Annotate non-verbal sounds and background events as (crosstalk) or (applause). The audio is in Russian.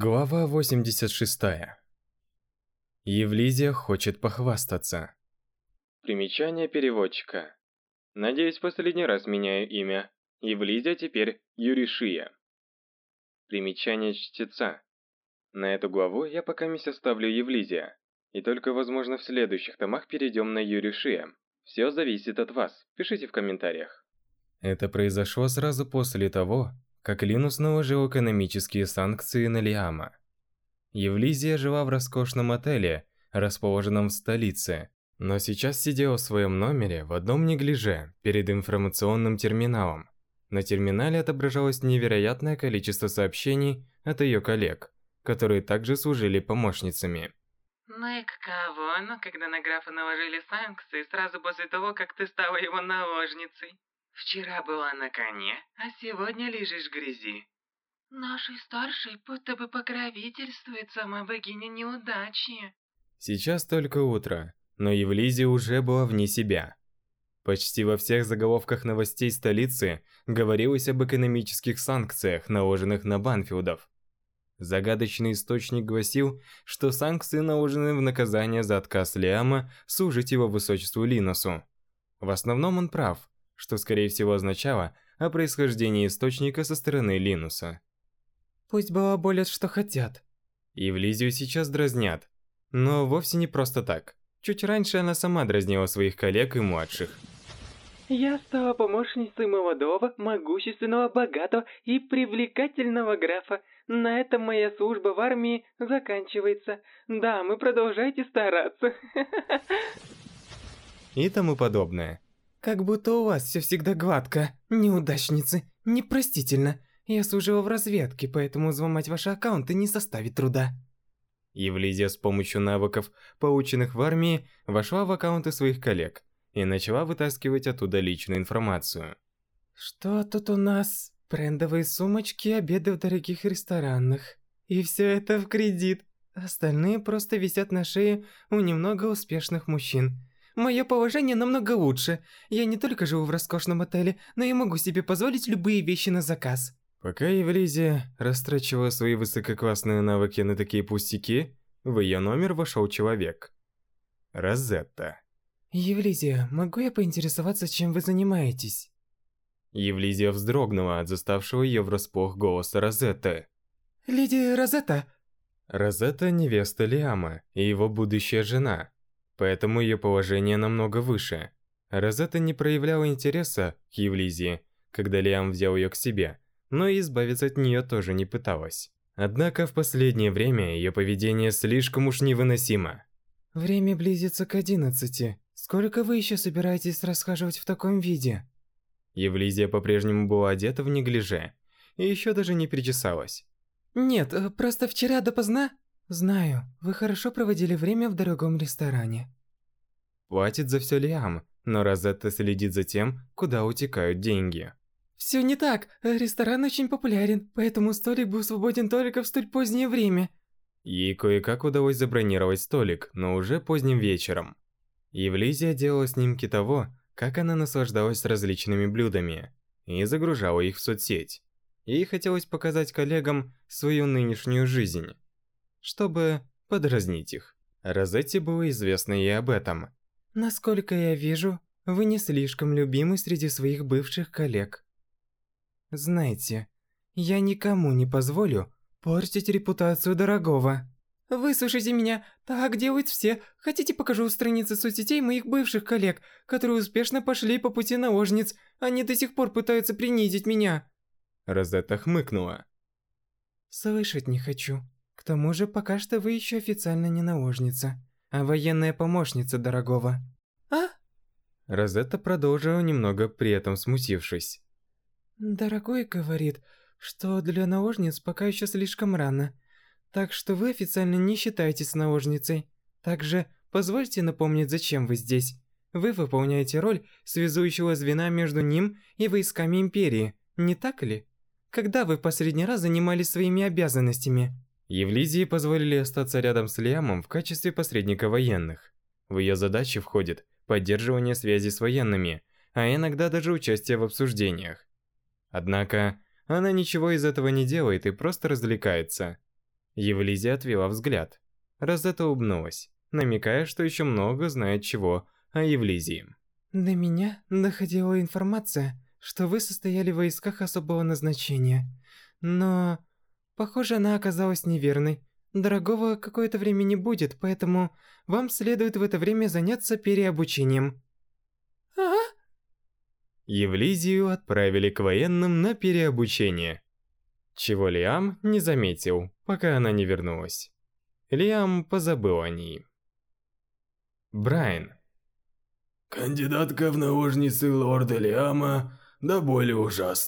Глава 86. Евлизия хочет похвастаться. Примечание переводчика. Надеюсь, последний раз меняю имя. Евлизия теперь Юришия. Примечание чтеца. На эту главу я пока месяц оставлю Евлизия. И только, возможно, в следующих томах перейдем на Юришия. Все зависит от вас. Пишите в комментариях. Это произошло сразу после того, как Линус наложил экономические санкции на Лиама. Евлизия жила в роскошном отеле, расположенном в столице, но сейчас сидела в своем номере в одном неглиже перед информационным терминалом. На терминале отображалось невероятное количество сообщений от ее коллег, которые также служили помощницами. Ну и каково оно, когда на графа наложили санкции сразу после того, как ты стала его наложницей? Вчера была на коне, а сегодня лежишь в грязи. Нашей старшей будто бы покровительствует сама богиня неудачи. Сейчас только утро, но Евлизия уже была вне себя. Почти во всех заголовках новостей столицы говорилось об экономических санкциях, наложенных на Банфилдов. Загадочный источник гласил, что санкции наложены в наказание за отказ Лиама служить его высочеству Линосу. В основном он прав, что скорее всего означало о происхождении источника со стороны Линуса. Пусть балаболят, что хотят. Евлизию сейчас дразнят, но вовсе не просто так. Чуть раньше она сама дразнила своих коллег и младших. Я стала помощницей молодого, могущественного, богатого и привлекательного графа. На этом моя служба в армии заканчивается. Да, мы продолжайте стараться. (laughs) И тому подобное. Как будто у вас все всегда гладко, неудачницы. Непростительно. Я служила в разведке, поэтому взломать ваши аккаунты не составит труда. Евлизия с помощью навыков, полученных в армии, вошла в аккаунты своих коллег и начала вытаскивать оттуда личную информацию. Что тут у нас? Брендовые сумочки, обеды в дорогих ресторанах. И все это в кредит. Остальные просто висят на шее у немного успешных мужчин. Мое положение намного лучше. Я не только живу в роскошном отеле, но и могу себе позволить любые вещи на заказ. Пока Евлизия растрачивала свои высококлассные навыки на такие пустяки, в ее номер вошел человек. Розетта. Евлизия, могу я поинтересоваться, чем вы занимаетесь? Евлизия вздрогнула от заставшего ее врасплох голоса Розетты. Леди Розетта. Розетта невеста Лиама и его будущая жена поэтому ее положение намного выше. Розетта не проявляла интереса к Евлизии, когда Лиам взял ее к себе, но и избавиться от нее тоже не пыталась. Однако в последнее время ее поведение слишком уж невыносимо. Время близится к одиннадцати. Сколько вы еще собираетесь расхаживать в таком виде? Евлизия по-прежнему была одета в неглиже и еще даже не причесалась. Нет, э, просто вчера допоздна Знаю, вы хорошо проводили время в дорогом ресторане. Платит за все Лиам, но Розетта следит за тем, куда утекают деньги. Все не так. Ресторан очень популярен, поэтому столик был свободен только в столь позднее время. Ей кое-как удалось забронировать столик, но уже поздним вечером. Евлизия делала снимки того, как она наслаждалась различными блюдами, и загружала их в соцсеть. Ей хотелось показать коллегам свою нынешнюю жизнь чтобы подразнить их. Розетте было известно и об этом. Насколько я вижу, вы не слишком любимы среди своих бывших коллег. Знаете, я никому не позволю портить репутацию дорогого. Выслушайте меня, так делают все. Хотите, покажу страницы соцсетей моих бывших коллег, которые успешно пошли по пути наложниц. Они до сих пор пытаются принизить меня. Розетта хмыкнула. Слышать не хочу. Тому же, пока что вы еще официально не наложница, а военная помощница дорогого. А? Розетта продолжила немного при этом смутившись. Дорогой говорит, что для наложниц пока еще слишком рано. Так что вы официально не считаетесь наложницей. Также позвольте напомнить, зачем вы здесь. Вы выполняете роль связующего звена между ним и войсками Империи, не так ли? Когда вы последний раз занимались своими обязанностями? Евлизии позволили остаться рядом с Лиамом в качестве посредника военных. В ее задачи входит поддерживание связи с военными, а иногда даже участие в обсуждениях. Однако, она ничего из этого не делает и просто развлекается. Евлизия отвела взгляд. Розетта улыбнулась, намекая, что еще много знает чего о Евлизии. До меня доходила информация, что вы состояли в войсках особого назначения. Но, похоже, она оказалась неверной. Дорогого какое-то время не будет, поэтому вам следует в это время заняться переобучением. А? Евлизию отправили к военным на переобучение. Чего Лиам не заметил, пока она не вернулась. Лиам позабыл о ней. Брайан. Кандидатка в наложницы лорда Лиама до боли ужасна.